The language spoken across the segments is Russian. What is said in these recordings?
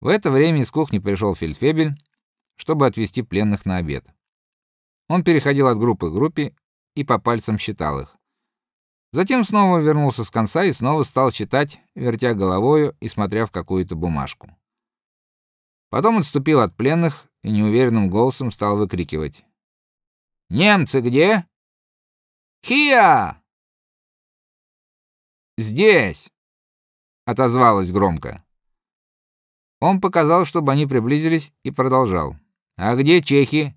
В это время из кухни пришел фельдфебель, чтобы отвезти пленных на обед. Он переходил от группы к группе и по пальцам считал их. Затем снова вернулся с конца и снова стал читать, вертя головою и смотря в какую-то бумажку. Потом отступил от пленных и неуверенным голосом стал выкрикивать: "Немцы где? Хия!" "Здесь!" отозвалось громко. Он показал, чтобы они приблизились, и продолжал: "А где чехи?"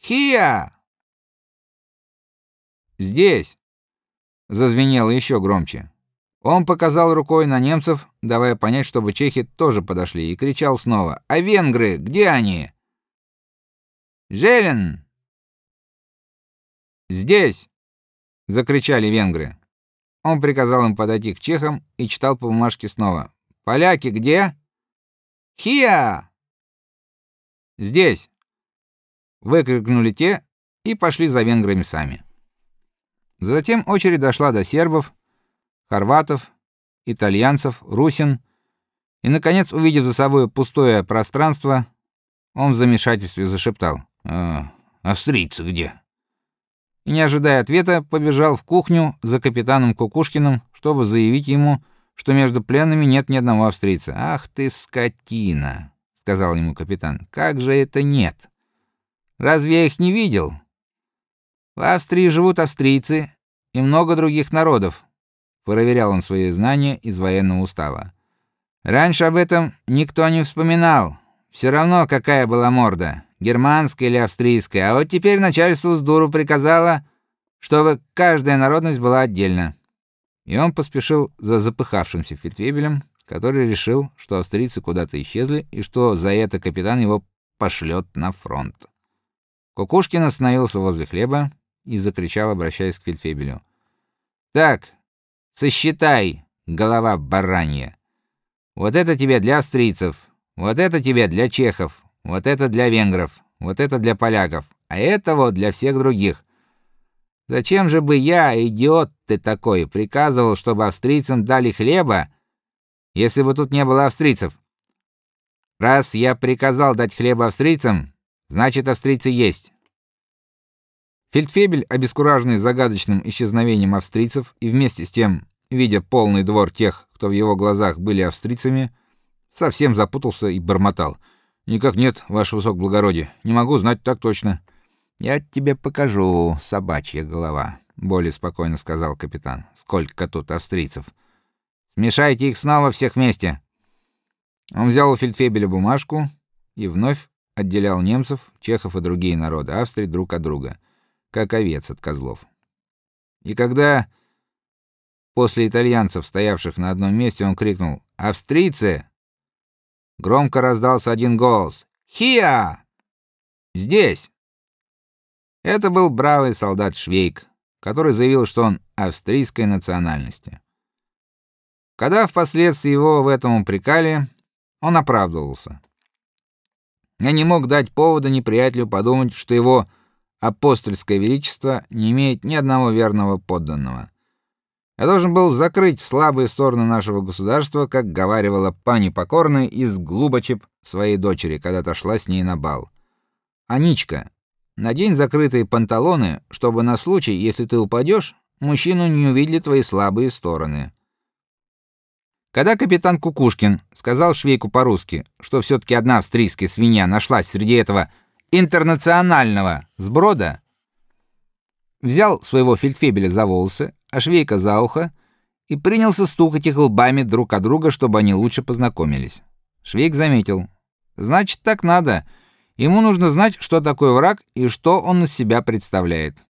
"Хия!" "Здесь!" зазвенело еще громче. Он показал рукой на немцев, давая понять, чтобы чехи тоже подошли, и кричал снова: "А венгры, где они?" "Желен!" "Здесь!" закричали венгры. Он приказал им подойти к чехам и читал по бумажке снова: "Поляки где?" "Хия!" "Здесь!" выкрикнули те и пошли за венграми сами. Затем очередь дошла до сербов, хорватов, итальянцев, русин, и наконец, увидев за собой пустое пространство, он в замешательстве зашептал: "А, австрийцы где?" И не ожидая ответа, побежал в кухню за капитаном Кукушкиным, чтобы заявить ему, что между пленными нет ни одного австрийца. "Ах ты скотина", сказал ему капитан. "Как же это нет? Разве я их не видел? В Австрии живут австрийцы и много других народов. Проверял он свои знания из военного устава. Раньше об этом никто не вспоминал. Все равно какая была морда, германская или австрийская. А вот теперь начальство с дуру приказало, чтобы каждая народность была отдельно. И он поспешил за запыхавшимся фельдфебелем, который решил, что австрийцы куда-то исчезли и что за это капитан его пошлет на фронт. Кукушкин остановился возле хлеба и закричал, обращаясь к фельдфебелю: "Так, сосчитай, голова баранья. Вот это тебе для австрийцев, вот это тебе для чехов, вот это для венгров, вот это для поляков, а это вот для всех других. Зачем же бы я, идиот ты такой, приказывал, чтобы австрийцам дали хлеба, если бы тут не было австрийцев? Раз я приказал дать хлеба австрийцам, значит, австрийцы есть. Фельдфебель, обескураженный загадочным исчезновением австрийцев и вместе с тем, видя полный двор тех, кто в его глазах были австрийцами, совсем запутался и бормотал: "Никак нет, ваше высокоблагородие. Не могу знать так точно". "Я тебе покажу, собачья голова", более спокойно сказал капитан. "Сколько тут австрийцев? Смешайте их снова всех вместе". Он взял у фельдфебеля бумажку и вновь отделял немцев, чехов и другие народы Австрии друг от друга как овец от козлов. И когда после итальянцев, стоявших на одном месте, он крикнул: "Австрийцы!" Громко раздался один голос: "Хиа! Здесь!" Это был бравый солдат Швейк, который заявил, что он австрийской национальности. Когда впоследствии его в этом упрекали, он оправдывался. Я не мог дать повода неприятелю подумать, что его апостольское величество не имеет ни одного верного подданного. Я должен был закрыть слабые стороны нашего государства, как говаривала пани покорная из Глубочеп своей дочери, когда отошла с ней на бал. Аничка, надень закрытые панталоны, чтобы на случай, если ты упадешь, мужчину не увидели твои слабые стороны. Когда капитан Кукушкин сказал швейку по-русски, что все таки одна австрийская свинья нашлась среди этого интернационального сброда, взял своего фельдфебеля за волосы, а швейка за ухо и принялся стукать их лбами друг о друга, чтобы они лучше познакомились. Швейк заметил: "Значит, так надо. Ему нужно знать, что такое враг и что он из себя представляет".